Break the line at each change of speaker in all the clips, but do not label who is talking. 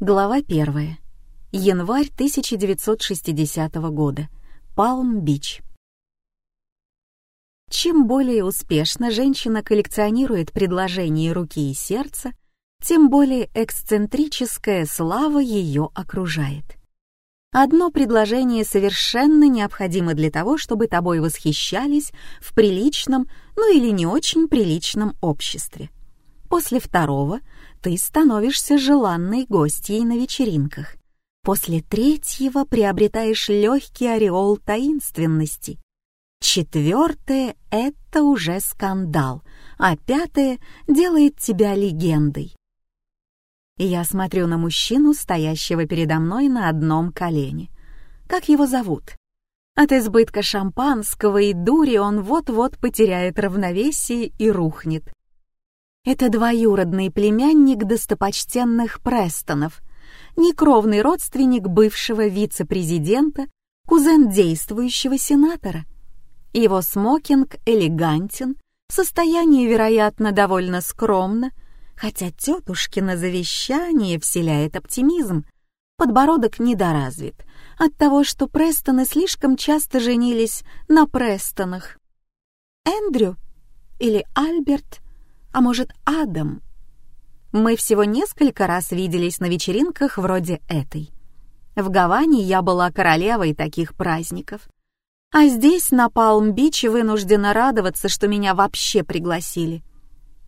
Глава первая. Январь 1960 года. Палм-Бич. Чем более успешно женщина коллекционирует предложения руки и сердца, тем более эксцентрическая слава ее окружает. Одно предложение совершенно необходимо для того, чтобы тобой восхищались в приличном, ну или не очень приличном обществе. После второго ты становишься желанной гостьей на вечеринках. После третьего приобретаешь легкий ореол таинственности. Четвертое — это уже скандал, а пятое делает тебя легендой. Я смотрю на мужчину, стоящего передо мной на одном колене. Как его зовут? От избытка шампанского и дури он вот-вот потеряет равновесие и рухнет. Это двоюродный племянник достопочтенных Престонов, некровный родственник бывшего вице-президента, кузен действующего сенатора. Его смокинг элегантен, состояние, вероятно, довольно скромно, хотя тетушкино завещание вселяет оптимизм. Подбородок недоразвит от того, что Престоны слишком часто женились на Престонах. Эндрю или Альберт, а может Адам — мы всего несколько раз виделись на вечеринках вроде этой. В Гаване я была королевой таких праздников. А здесь, на Палм-Бич, вынуждена радоваться, что меня вообще пригласили.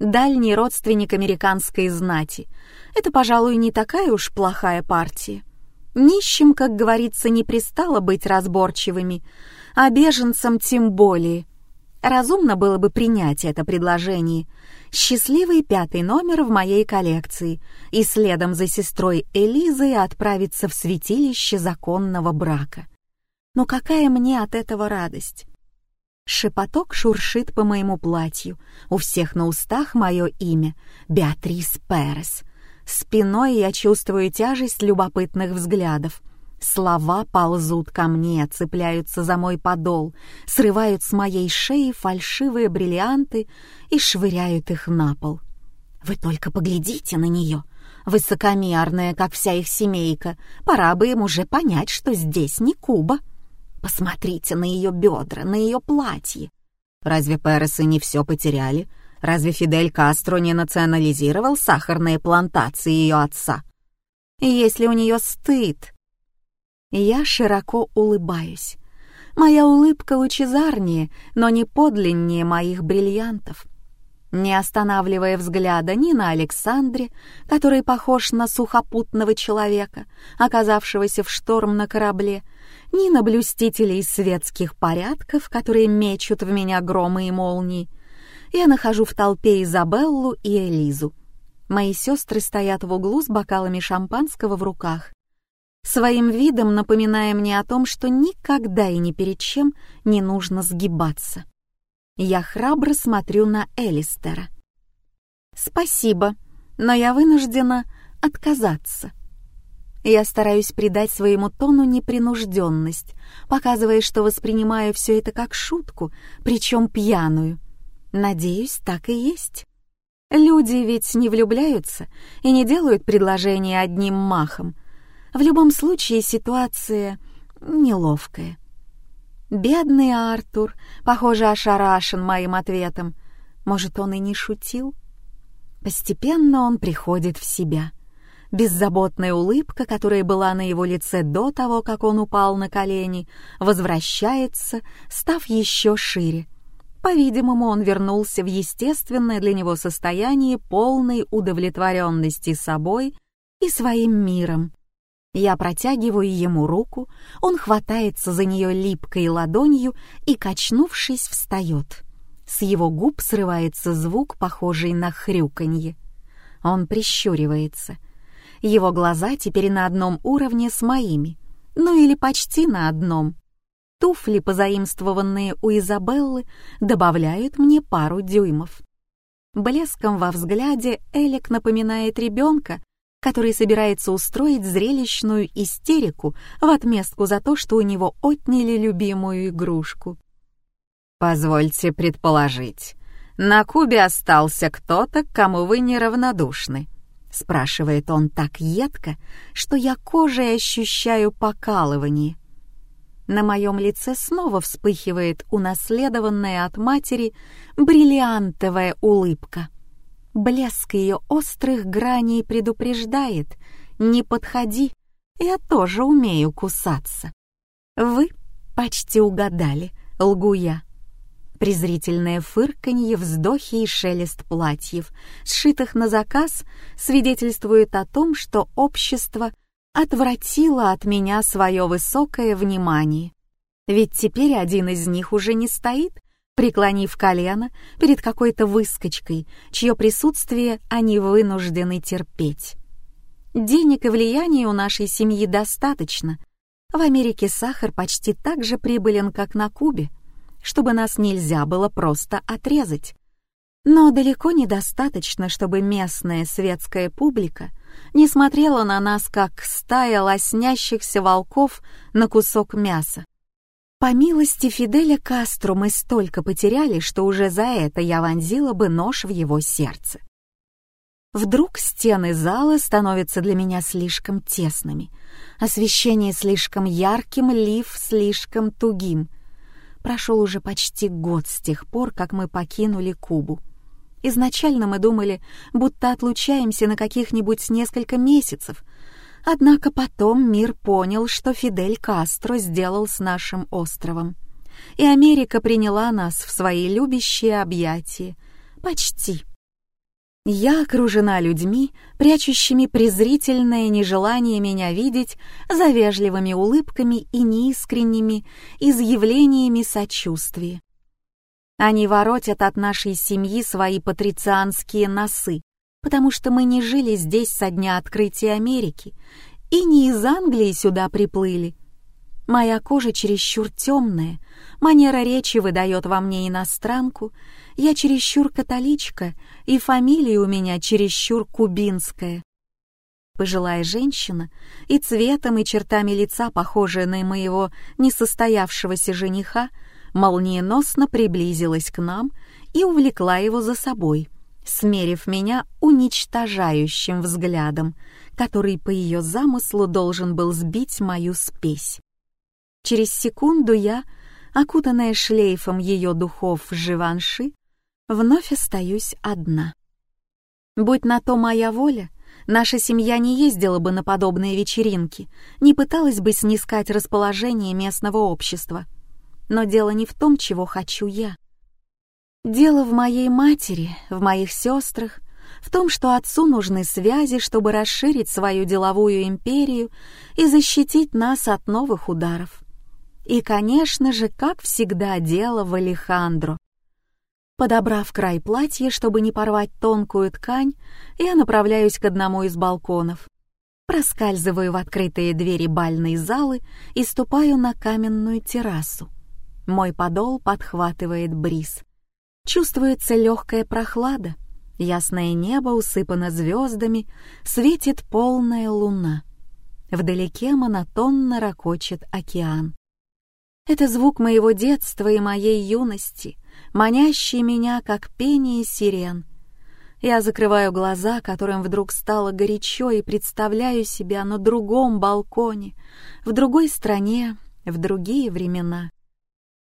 Дальний родственник американской знати. Это, пожалуй, не такая уж плохая партия. Нищим, как говорится, не пристало быть разборчивыми, а беженцам тем более. Разумно было бы принять это предложение — счастливый пятый номер в моей коллекции и следом за сестрой Элизой отправиться в святилище законного брака. Но какая мне от этого радость? Шепоток шуршит по моему платью, у всех на устах мое имя — Беатрис Перес. Спиной я чувствую тяжесть любопытных взглядов — Слова ползут ко мне, цепляются за мой подол, срывают с моей шеи фальшивые бриллианты и швыряют их на пол. Вы только поглядите на нее, высокомерная, как вся их семейка. Пора бы им уже понять, что здесь не Куба. Посмотрите на ее бедра, на ее платье. Разве Пересы не все потеряли? Разве Фидель Кастро не национализировал сахарные плантации ее отца? И если у нее стыд, я широко улыбаюсь. Моя улыбка лучезарнее, но не подлиннее моих бриллиантов. Не останавливая взгляда ни на Александре, который похож на сухопутного человека, оказавшегося в шторм на корабле, ни на блюстителей светских порядков, которые мечут в меня громы и молнии, я нахожу в толпе Изабеллу и Элизу. Мои сестры стоят в углу с бокалами шампанского в руках своим видом напоминая мне о том, что никогда и ни перед чем не нужно сгибаться. Я храбро смотрю на Элистера. «Спасибо, но я вынуждена отказаться». Я стараюсь придать своему тону непринужденность, показывая, что воспринимаю все это как шутку, причем пьяную. Надеюсь, так и есть. Люди ведь не влюбляются и не делают предложения одним махом, в любом случае ситуация неловкая. Бедный Артур, похоже, ошарашен моим ответом. Может, он и не шутил? Постепенно он приходит в себя. Беззаботная улыбка, которая была на его лице до того, как он упал на колени, возвращается, став еще шире. По-видимому, он вернулся в естественное для него состояние полной удовлетворенности собой и своим миром. Я протягиваю ему руку, он хватается за нее липкой ладонью и, качнувшись, встает. С его губ срывается звук, похожий на хрюканье. Он прищуривается. Его глаза теперь на одном уровне с моими, ну или почти на одном. Туфли, позаимствованные у Изабеллы, добавляют мне пару дюймов. Блеском во взгляде Элик напоминает ребенка, который собирается устроить зрелищную истерику в отместку за то, что у него отняли любимую игрушку.
«Позвольте предположить,
на Кубе остался кто-то, кому вы неравнодушны?» — спрашивает он так едко, что я кожей ощущаю покалывание. На моем лице снова вспыхивает унаследованная от матери бриллиантовая улыбка. Блеск ее острых граней предупреждает «Не подходи, я тоже умею кусаться». «Вы почти угадали», — лгу я. Презрительное фырканье, вздохи и шелест платьев, сшитых на заказ, свидетельствует о том, что общество отвратило от меня свое высокое внимание. Ведь теперь один из них уже не стоит, преклонив колено перед какой-то выскочкой, чье присутствие они вынуждены терпеть. Денег и влияния у нашей семьи достаточно. В Америке сахар почти так же прибылен, как на Кубе, чтобы нас нельзя было просто отрезать. Но далеко недостаточно, чтобы местная светская публика не смотрела на нас, как стая лоснящихся волков на кусок мяса. По милости Фиделя Кастро мы столько потеряли, что уже за это я вонзила бы нож в его сердце. Вдруг стены зала становятся для меня слишком тесными, освещение слишком ярким, лиф слишком тугим. Прошел уже почти год с тех пор, как мы покинули Кубу. Изначально мы думали, будто отлучаемся на каких-нибудь несколько месяцев, однако потом мир понял, что Фидель Кастро сделал с нашим островом. И Америка приняла нас в свои любящие объятия. Почти. Я окружена людьми, прячущими презрительное нежелание меня видеть за вежливыми улыбками и неискренними изъявлениями сочувствия. Они воротят от нашей семьи свои патрицианские носы, потому что мы не жили здесь со дня открытия Америки и не из Англии сюда приплыли. Моя кожа чересчур темная, манера речи выдает во мне иностранку, я чересчур католичка, и фамилия у меня чересчур кубинская. Пожилая женщина и цветом и чертами лица, похожая на моего несостоявшегося жениха, молниеносно приблизилась к нам и увлекла его за собой, смерив меня уничтожающим взглядом, который по ее замыслу должен был сбить мою спесь. Через секунду я, окутанная шлейфом ее духов Живанши, вновь остаюсь одна. Будь на то моя воля, наша семья не ездила бы на подобные вечеринки, не пыталась бы снискать расположение местного общества — но дело не в том, чего хочу я. Дело в моей матери, в моих сестрах, в том, что отцу нужны связи, чтобы расширить свою деловую империю и защитить нас от новых ударов. И, конечно же, как всегда, дело в Алехандро. Подобрав край платья, чтобы не порвать тонкую ткань, я направляюсь к одному из балконов. Проскальзываю в открытые двери бальной залы и ступаю на каменную террасу. Мой подол подхватывает бриз. Чувствуется легкая прохлада. Ясное небо усыпано звездами, светит полная луна. Вдалеке монотонно ракочет океан. Это звук моего детства и моей юности, манящий меня, как пение сирен. Я закрываю глаза, которым вдруг стало горячо, и представляю себя на другом балконе, в другой стране, в другие времена.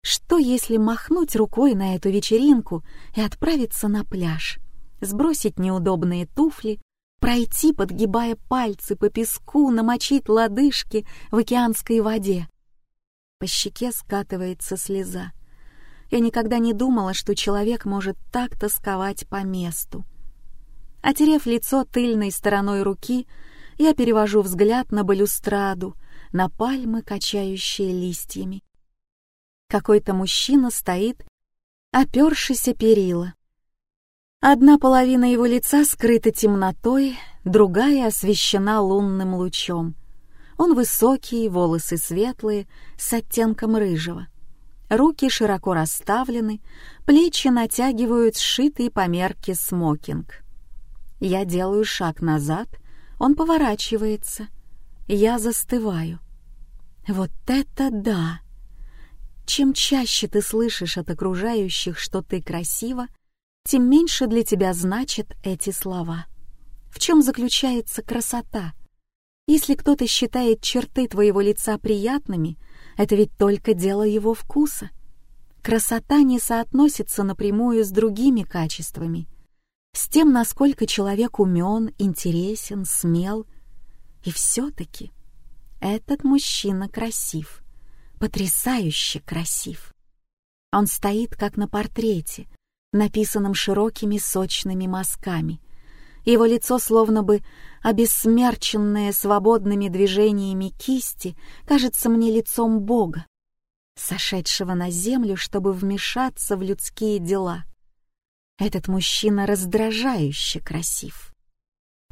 Что если махнуть рукой на эту вечеринку и отправиться на пляж, сбросить неудобные туфли, пройти, подгибая пальцы по песку, намочить лодыжки в океанской воде? По щеке скатывается слеза. Я никогда не думала, что человек может так тосковать по месту. Отерев лицо тыльной стороной руки, я перевожу взгляд на балюстраду, на пальмы, качающие листьями. Какой-то мужчина стоит, опершийся перила. Одна половина его лица скрыта темнотой, другая освещена лунным лучом. Он высокий, волосы светлые, с оттенком рыжего. Руки широко расставлены, плечи натягивают сшитый по мерке смокинг. Я делаю шаг назад, он поворачивается. Я застываю. Вот это да! Чем чаще ты слышишь от окружающих, что ты красива, тем меньше для тебя значат эти слова. В чем заключается красота? Если кто-то считает черты твоего лица приятными, это ведь только дело его вкуса. Красота не соотносится напрямую с другими качествами, с тем, насколько человек умен, интересен, смел. И все-таки этот мужчина красив, потрясающе красив. Он стоит как на портрете, написанном широкими сочными мазками. Его лицо словно бы обессмерченное свободными движениями кисти кажется мне лицом Бога, сошедшего на землю, чтобы вмешаться в людские дела. Этот мужчина раздражающе красив.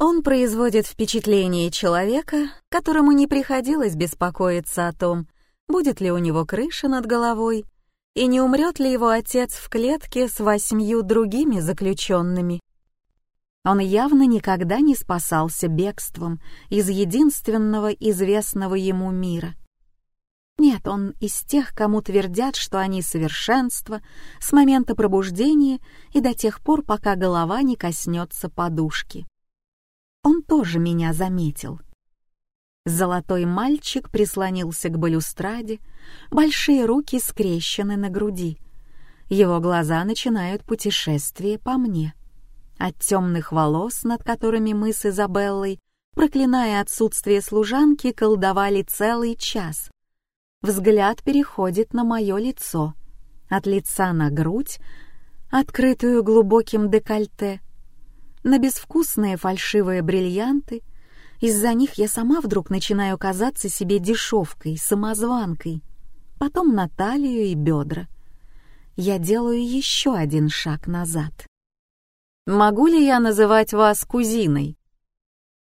Он производит впечатление человека, которому не приходилось беспокоиться о том, будет ли у него крыша над головой и не умрет ли его отец в клетке с восьмью другими заключенными. Он явно никогда не спасался бегством из единственного известного ему мира. Нет, он из тех, кому твердят, что они совершенство с момента пробуждения и до тех пор, пока голова не коснется подушки. Он тоже меня заметил. Золотой мальчик прислонился к балюстраде, большие руки скрещены на груди. Его глаза начинают путешествие по мне. От темных волос, над которыми мы с Изабеллой, проклиная отсутствие служанки, колдовали целый час. Взгляд переходит на мое лицо. От лица на грудь, открытую глубоким декольте, на безвкусные фальшивые бриллианты — из-за них я сама вдруг начинаю казаться себе дешевкой, самозванкой. Потом на талию и бедра. Я делаю еще один шаг назад. «Могу ли я называть вас кузиной?»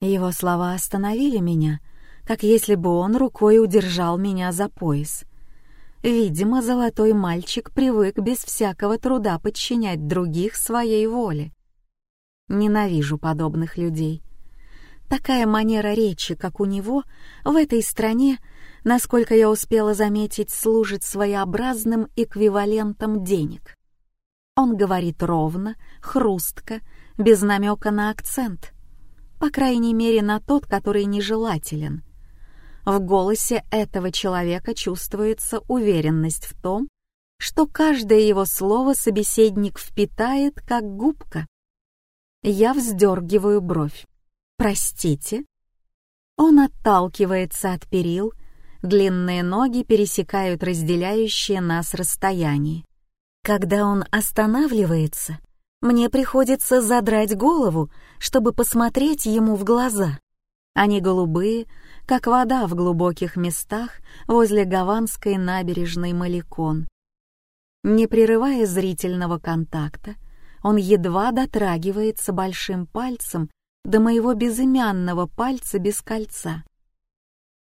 Его слова остановили меня, как если бы он рукой удержал меня за пояс. Видимо, золотой мальчик привык без всякого труда подчинять других своей воле. Ненавижу подобных людей. Такая манера речи, как у него, в этой стране, насколько я успела заметить, служит своеобразным эквивалентом денег. Он говорит ровно, хрустко, без намека на акцент. По крайней мере, на тот, который нежелателен. В голосе этого человека чувствуется уверенность в том, что каждое его слово собеседник впитает, как губка. Я вздергиваю бровь. «Простите?» Он отталкивается от перил, длинные ноги пересекают разделяющее нас расстояние. Когда он останавливается, мне приходится задрать голову, чтобы посмотреть ему в глаза. Они голубые, как вода в глубоких местах возле гаванской набережной Маликон. Не прерывая зрительного контакта, он едва дотрагивается большим пальцем до моего безымянного пальца без кольца.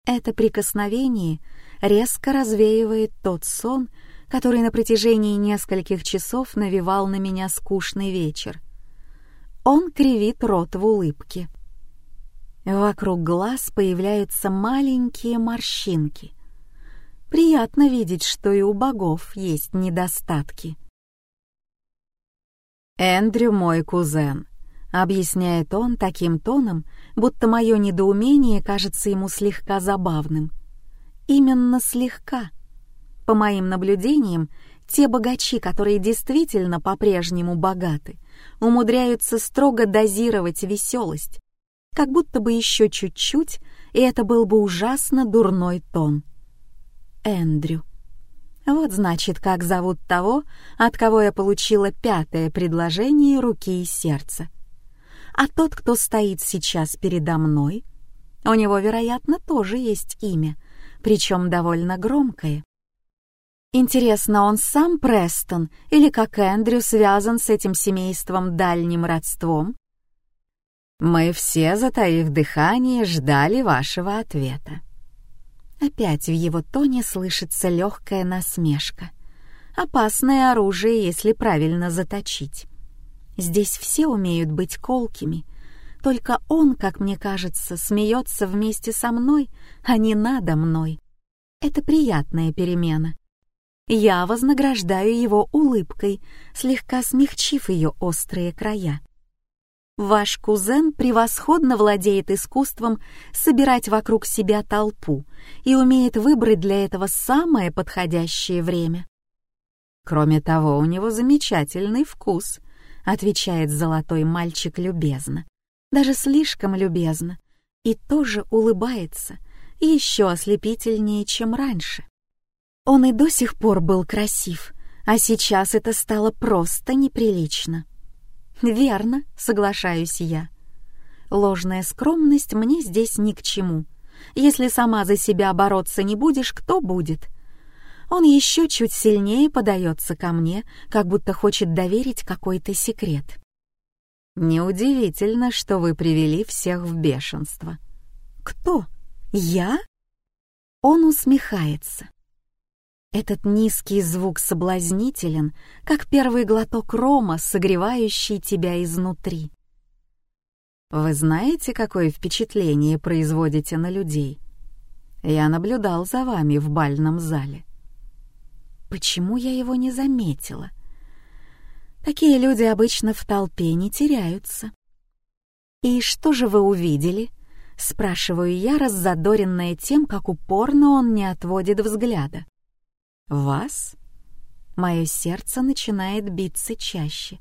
Это прикосновение резко развеивает тот сон, который на протяжении нескольких часов навевал на меня скучный вечер. Он кривит рот в улыбке. Вокруг глаз появляются маленькие морщинки. Приятно видеть, что и у богов есть недостатки. Эндрю мой кузен, объясняет он таким тоном, будто мое недоумение кажется ему слегка забавным. Именно слегка. По моим наблюдениям, те богачи, которые действительно по-прежнему богаты, умудряются строго дозировать веселость, как будто бы еще чуть-чуть, и это был бы ужасно дурной тон. Эндрю. Вот значит, как зовут того, от кого я получила пятое предложение руки и сердца а тот, кто стоит сейчас передо мной, у него, вероятно, тоже есть имя, причем довольно громкое. Интересно, он сам Престон или, как Эндрю, связан с этим семейством дальним родством? Мы все, затаив дыхание, ждали вашего ответа. Опять в его тоне слышится легкая насмешка. Опасное оружие, если правильно заточить. Здесь все умеют быть колкими. Только он, как мне кажется, смеется вместе со мной, а не надо мной. Это приятная перемена. Я вознаграждаю его улыбкой, слегка смягчив ее острые края. Ваш кузен превосходно владеет искусством собирать вокруг себя толпу и умеет выбрать для этого самое подходящее время. Кроме того, у него замечательный вкус, отвечает золотой мальчик любезно, даже слишком любезно, и тоже улыбается, еще ослепительнее, чем раньше. Он и до сих пор был красив, а сейчас это стало просто неприлично. «Верно», — соглашаюсь я. «Ложная скромность мне здесь ни к чему. Если сама за себя бороться не будешь, кто будет?» Он еще чуть сильнее подается ко мне, как будто хочет доверить какой-то секрет. «Неудивительно, что вы привели всех в бешенство». «Кто? Я?» Он усмехается. Этот низкий звук соблазнителен, как первый глоток рома, согревающий тебя изнутри. Вы знаете, какое впечатление производите на людей? Я наблюдал за вами в бальном зале. Почему я его не заметила? Такие люди обычно в толпе не теряются. «И что же вы увидели?» — спрашиваю я, раззадоренная тем, как упорно он не отводит взгляда. «Вас?» Мое сердце начинает биться чаще.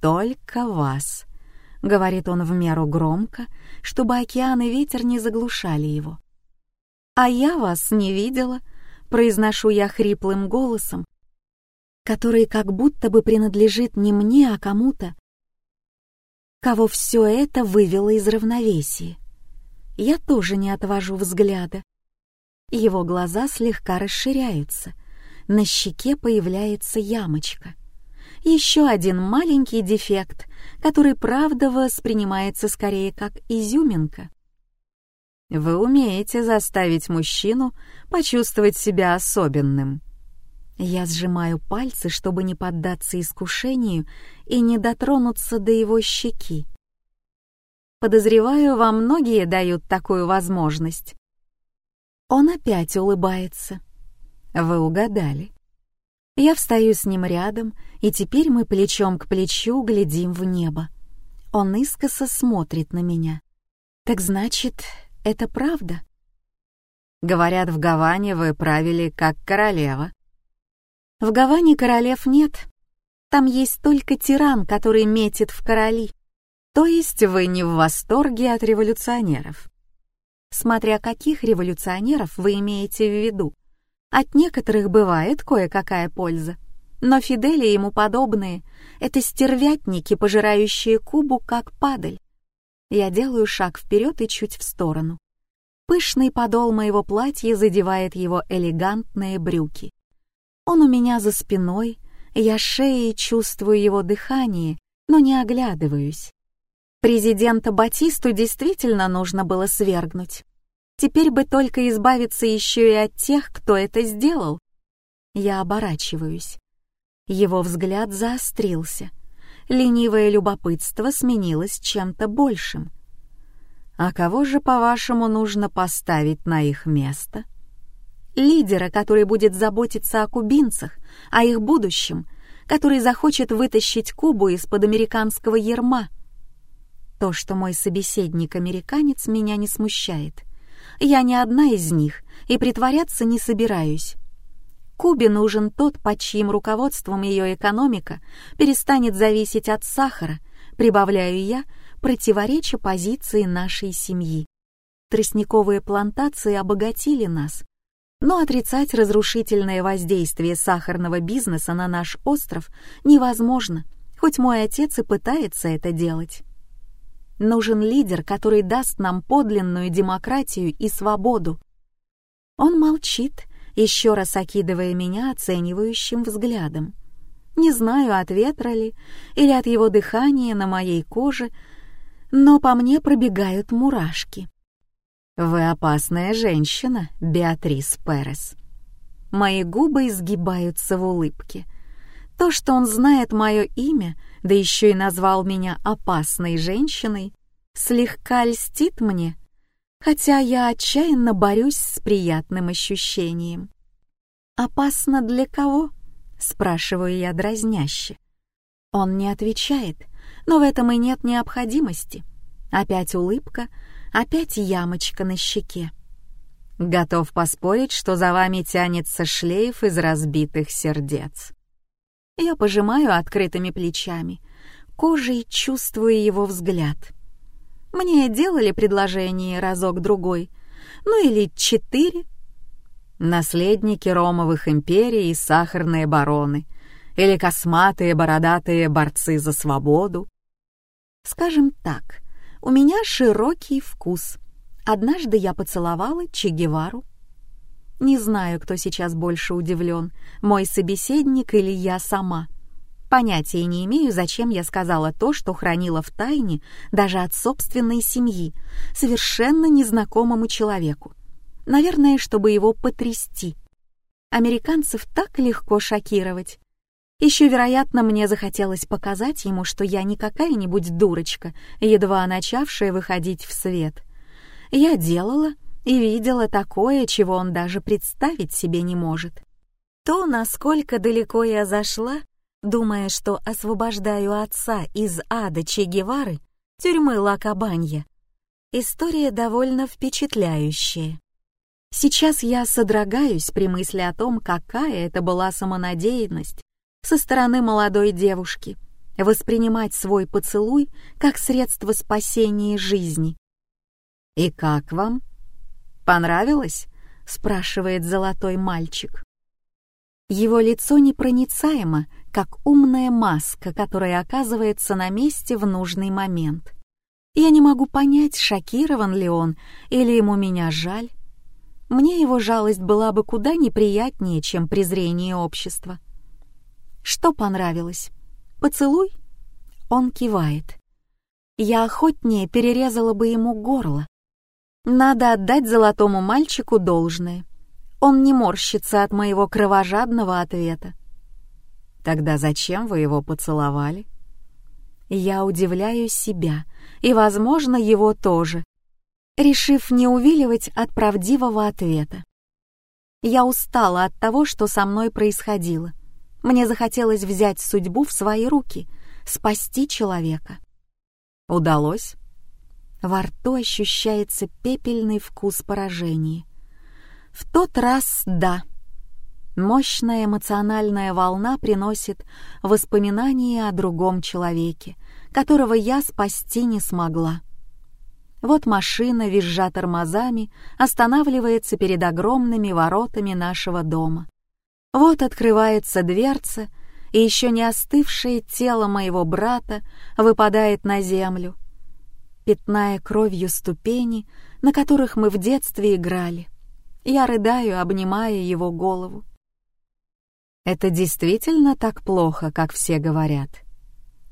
«Только вас», — говорит он в меру громко, чтобы океан и ветер не заглушали его. «А я вас не видела», — произношу я хриплым голосом, который как будто бы принадлежит не мне, а кому-то, кого все это вывело из равновесия. Я тоже не отвожу взгляда. Его глаза слегка расширяются. На щеке появляется ямочка. Еще один маленький дефект, который, правда, воспринимается скорее как изюминка. Вы умеете заставить мужчину почувствовать себя особенным. Я сжимаю пальцы, чтобы не поддаться искушению и не дотронуться до его щеки. Подозреваю, вам многие дают такую возможность. Он опять улыбается. Вы угадали. Я встаю с ним рядом, и теперь мы плечом к плечу глядим в небо. Он искоса смотрит на меня. Так значит, это правда? Говорят, в Гаване вы правили как королева. В Гаване королев нет. Там есть только тиран, который метит в короли. То есть вы не в восторге от революционеров смотря каких революционеров вы имеете в виду. От некоторых бывает кое-какая польза, но Фидель и ему подобные — это стервятники, пожирающие Кубу как падаль. Я делаю шаг вперед и чуть в сторону. Пышный подол моего платья задевает его элегантные брюки. Он у меня за спиной, я шеей чувствую его дыхание, но не оглядываюсь. Президента Батисту действительно нужно было свергнуть. Теперь бы только избавиться еще и от тех, кто это сделал. Я оборачиваюсь. Его взгляд заострился. Ленивое любопытство сменилось чем-то большим. А кого же, по-вашему, нужно поставить на их место? Лидера, который будет заботиться о кубинцах, о их будущем, который захочет вытащить Кубу из-под американского ерма — то, что мой собеседник-американец, меня не смущает. Я не одна из них и притворяться не собираюсь. Кубе нужен тот, под чьим руководством ее экономика перестанет зависеть от сахара, прибавляю я, противореча позиции нашей семьи. Тростниковые плантации обогатили нас, но отрицать разрушительное воздействие сахарного бизнеса на наш остров невозможно, хоть мой отец и пытается это делать. Нужен лидер, который даст нам подлинную демократию и свободу. Он молчит, еще раз окидывая меня оценивающим взглядом. Не знаю, от ветра ли или от его дыхания на моей коже, но по мне пробегают мурашки. «Вы опасная женщина, Беатрис Перес». Мои губы изгибаются в улыбке. То, что он знает мое имя, да еще и назвал меня опасной женщиной, слегка льстит мне, хотя я отчаянно борюсь с приятным ощущением. «Опасно для кого?» — спрашиваю я дразняще. Он не отвечает, но в этом и нет необходимости. Опять улыбка, опять ямочка на щеке. Готов поспорить, что за вами тянется шлейф из разбитых сердец. Я пожимаю открытыми плечами, кожей чувствую его взгляд. Мне делали предложение разок-другой, ну или четыре. Наследники ромовых империй и сахарные бароны, или косматые бородатые борцы за свободу. Скажем так, у меня широкий вкус. Однажды я поцеловала Че Гевару. Не знаю, кто сейчас больше удивлен, мой собеседник или я сама. Понятия не имею, зачем я сказала то, что хранила в тайне даже от собственной семьи, совершенно незнакомому человеку. Наверное, чтобы его потрясти. Американцев так легко шокировать. Еще, вероятно, мне захотелось показать ему, что я не какая-нибудь дурочка, едва начавшая выходить в свет. Я делала и видела такое, чего он даже представить себе не может. То, насколько далеко я зашла, думая, что освобождаю отца из ада Че Гевары, тюрьмы Лакабанья. История довольно впечатляющая. Сейчас я содрогаюсь при мысли о том, какая это была самонадеянность со стороны молодой девушки воспринимать свой поцелуй как средство спасения жизни. «И как вам? Понравилось?» — спрашивает золотой мальчик. Его лицо непроницаемо, как умная маска, которая оказывается на месте в нужный момент. Я не могу понять, шокирован ли он или ему меня жаль. Мне его жалость была бы куда неприятнее, чем презрение общества. Что понравилось? Поцелуй? Он кивает. Я охотнее перерезала бы ему горло. Надо отдать золотому мальчику должное. Он не морщится от моего кровожадного ответа. Тогда зачем вы его поцеловали? Я удивляю себя, и, возможно, его тоже, решив не увиливать от правдивого ответа. Я устала от того, что со мной происходило. Мне захотелось взять судьбу в свои руки, спасти человека. Удалось? Во рту ощущается пепельный вкус поражения. В тот раз да. Мощная эмоциональная волна приносит воспоминания о другом человеке, которого я спасти не смогла. Вот машина, визжа тормозами, останавливается перед огромными воротами нашего дома. Вот открывается дверца, и еще не остывшее тело моего брата выпадает на землю, пятная кровью ступени, на которых мы в детстве играли. Я рыдаю, обнимая его голову. Это действительно так плохо, как все говорят.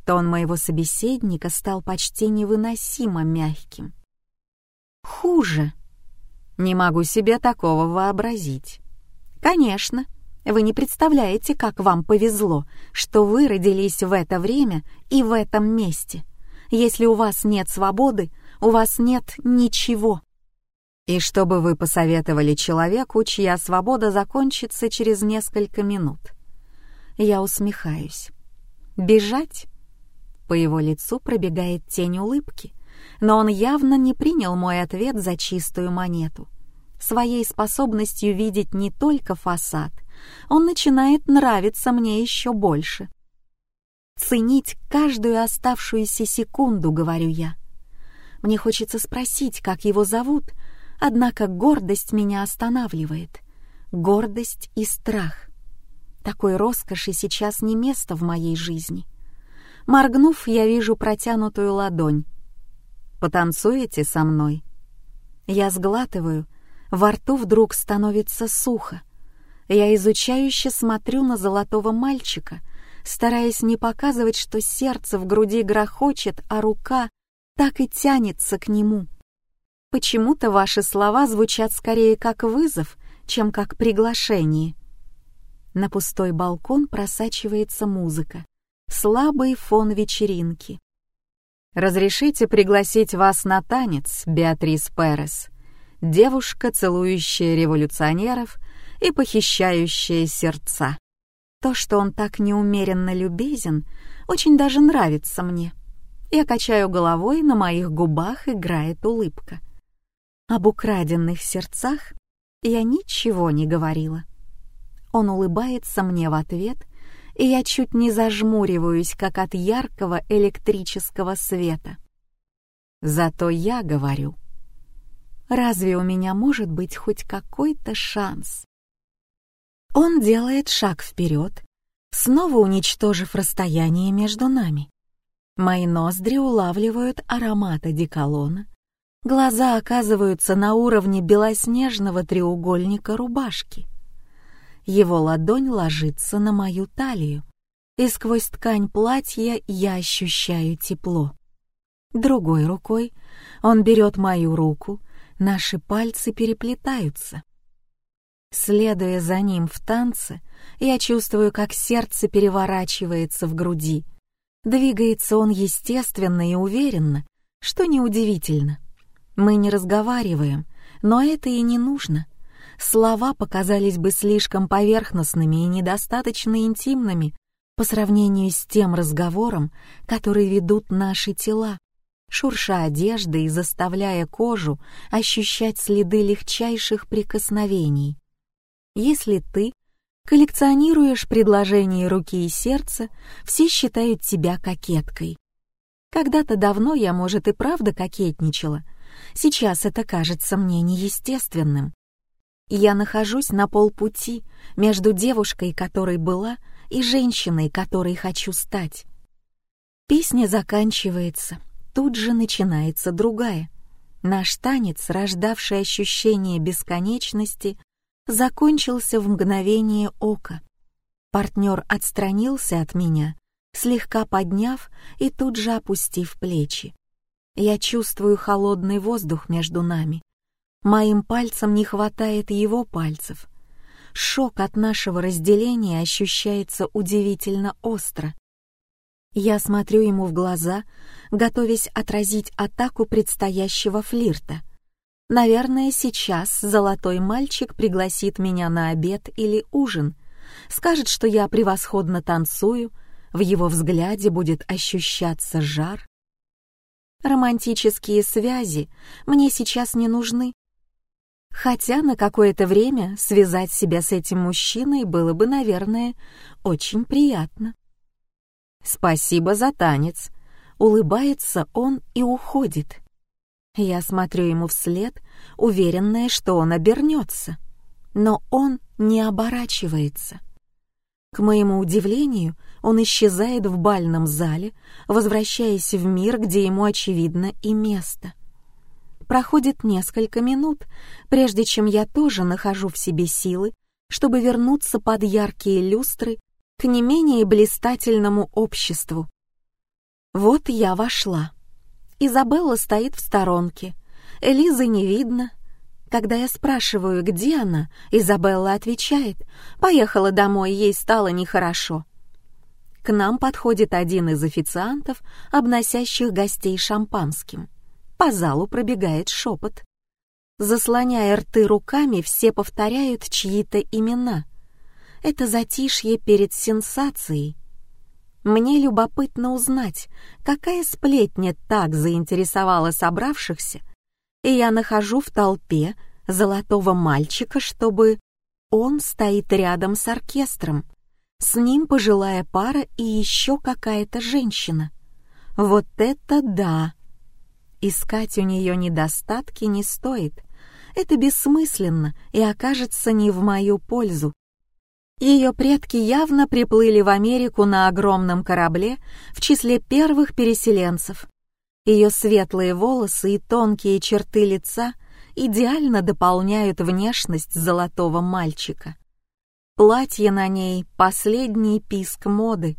Тон моего собеседника стал почти невыносимо мягким. Хуже. Не могу себе такого вообразить. Конечно, вы не представляете, как вам повезло, что вы родились в это время и в этом месте. Если у вас нет свободы, у вас нет ничего. И что бы вы посоветовали человеку, чья свобода закончится через несколько минут? Я усмехаюсь. Бежать? По его лицу пробегает тень улыбки, но он явно не принял мой ответ за чистую монету. Своей способностью видеть не только фасад, он начинает нравиться мне еще больше. Ценить каждую оставшуюся секунду, говорю я. Мне хочется спросить, как его зовут, Однако гордость меня останавливает. Гордость и страх. Такой роскоши сейчас не место в моей жизни. Моргнув, я вижу протянутую ладонь. «Потанцуете со мной?» Я сглатываю, во рту вдруг становится сухо. Я изучающе смотрю на золотого мальчика, стараясь не показывать, что сердце в груди грохочет, а рука так и тянется к нему. Почему-то ваши слова звучат скорее как вызов, чем как приглашение. На пустой балкон просачивается музыка. Слабый фон вечеринки. «Разрешите пригласить вас на танец, Беатрис Перес?» Девушка, целующая революционеров и похищающее сердца. То, что он так неумеренно любезен, очень даже нравится мне. Я качаю головой, на моих губах играет улыбка. Об украденных сердцах я ничего не говорила. Он улыбается мне в ответ, и я чуть не зажмуриваюсь, как от яркого электрического света. Зато я говорю, разве у меня может быть хоть какой-то шанс? Он делает шаг вперед, снова уничтожив расстояние между нами. Мои ноздри улавливают аромат одеколона, глаза оказываются на уровне белоснежного треугольника рубашки. Его ладонь ложится на мою талию, и сквозь ткань платья я ощущаю тепло. Другой рукой он берет мою руку, наши пальцы переплетаются. Следуя за ним в танце, я чувствую, как сердце переворачивается в груди. Двигается он естественно и уверенно, что неудивительно. Мы не разговариваем, но это и не нужно. Слова показались бы слишком поверхностными и недостаточно интимными по сравнению с тем разговором, который ведут наши тела шурша одеждой и заставляя кожу ощущать следы легчайших прикосновений. Если ты коллекционируешь предложения руки и сердца, все считают тебя кокеткой. Когда-то давно я, может, и правда кокетничала. Сейчас это кажется мне неестественным. Я нахожусь на полпути между девушкой, которой была, и женщиной, которой хочу стать. Песня заканчивается, тут же начинается другая. Наш танец, рождавший ощущение бесконечности, закончился в мгновение ока. Партнер отстранился от меня, слегка подняв и тут же опустив плечи. Я чувствую холодный воздух между нами. Моим пальцам не хватает его пальцев. Шок от нашего разделения ощущается удивительно остро. Я смотрю ему в глаза, готовясь отразить атаку предстоящего флирта. Наверное, сейчас золотой мальчик пригласит меня на обед или ужин, скажет, что я превосходно танцую, в его взгляде будет ощущаться жар. Романтические связи мне сейчас не нужны. Хотя на какое-то время связать себя с этим мужчиной было бы, наверное, очень приятно. «Спасибо за танец», — улыбается он и уходит. Я смотрю ему вслед, уверенная, что он обернется. Но он не оборачивается. К моему удивлению, он исчезает в бальном зале, возвращаясь в мир, где ему, очевидно, и место. Проходит несколько минут, прежде чем я тоже нахожу в себе силы, чтобы вернуться под яркие люстры к не менее блистательному обществу. Вот я вошла. Изабелла стоит в сторонке. Элизы не видно. Когда я спрашиваю, где она, Изабелла отвечает, поехала домой, ей стало нехорошо. К нам подходит один из официантов, обносящих гостей шампанским. По залу пробегает шепот. Заслоняя рты руками, все повторяют чьи-то имена это затишье перед сенсацией. Мне любопытно узнать, какая сплетня так заинтересовала собравшихся, и я нахожу в толпе золотого мальчика, чтобы он стоит рядом с оркестром. С ним пожилая пара и еще какая-то женщина. Вот это да! Искать у нее недостатки не стоит. Это бессмысленно и окажется не в мою пользу. Ее предки явно приплыли в Америку на огромном корабле в числе первых переселенцев. Ее светлые волосы и тонкие черты лица идеально дополняют внешность золотого мальчика. Платье на ней — последний писк моды,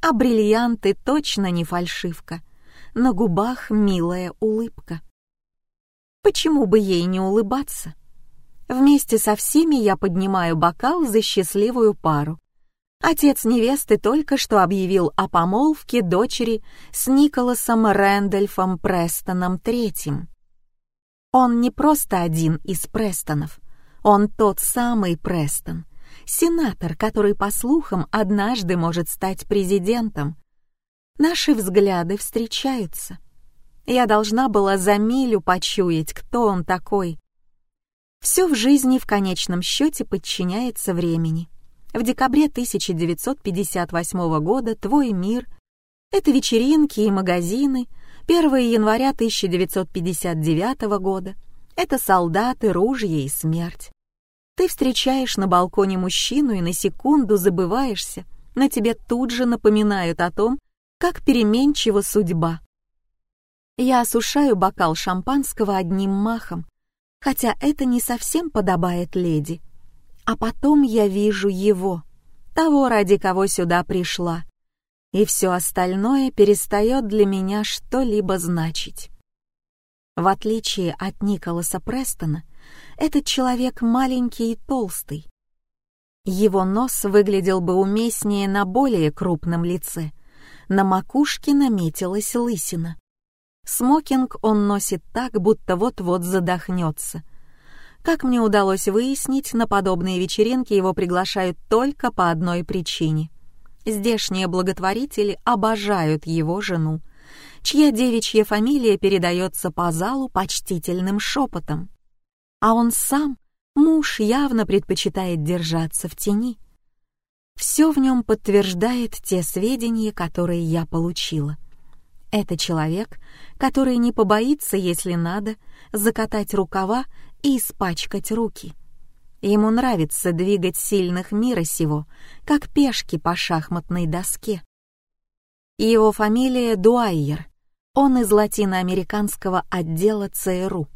а бриллианты точно не фальшивка. На губах милая улыбка. Почему бы ей не улыбаться? Вместе со всеми я поднимаю бокал за счастливую пару. Отец невесты только что объявил о помолвке дочери с Николасом Рэндольфом Престоном III. Он не просто один из Престонов. Он тот самый Престон, сенатор, который, по слухам, однажды может стать президентом. Наши взгляды встречаются. Я должна была за милю почуять, кто он такой. Все в жизни в конечном счете подчиняется времени. В декабре 1958 года твой мир — это вечеринки и магазины, 1 января 1959 года — это солдаты, ружья и смерть. Ты встречаешь на балконе мужчину и на секунду забываешься, но тебе тут же напоминают о том, как переменчива судьба. Я осушаю бокал шампанского одним махом, хотя это не совсем подобает леди. А потом я вижу его, того, ради кого сюда пришла, и все остальное перестает для меня что-либо значить. В отличие от Николаса Престона, этот человек маленький и толстый. Его нос выглядел бы уместнее на более крупном лице. На макушке наметилась лысина. Смокинг он носит так, будто вот-вот задохнется. Как мне удалось выяснить, на подобные вечеринки его приглашают только по одной причине. Здешние благотворители обожают его жену, чья девичья фамилия передается по залу почтительным шепотом. А он сам, муж, явно предпочитает держаться в тени. Все в нем подтверждает те сведения, которые я получила. Это человек, который не побоится, если надо, закатать рукава и испачкать руки. Ему нравится двигать сильных мира сего, как пешки по шахматной доске. Его фамилия Дуайер. Он из латиноамериканского отдела ЦРУ.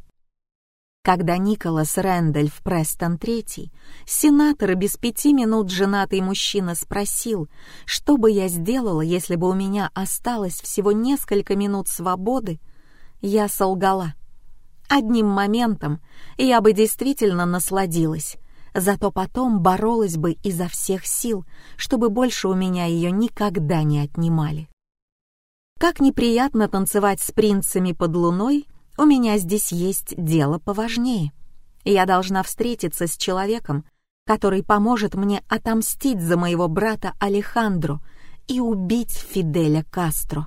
Когда Николас Рэндольф Престон III, сенатор без пяти минут женатый мужчина, спросил, что бы я сделала, если бы у меня осталось всего несколько минут свободы, я солгала. Одним моментом я бы действительно насладилась, зато потом боролась бы изо всех сил, чтобы больше у меня ее никогда не отнимали. Как неприятно танцевать с принцами под луной, у меня здесь есть дело поважнее. Я должна встретиться с человеком, который поможет мне отомстить за моего брата Алехандро и убить Фиделя Кастро.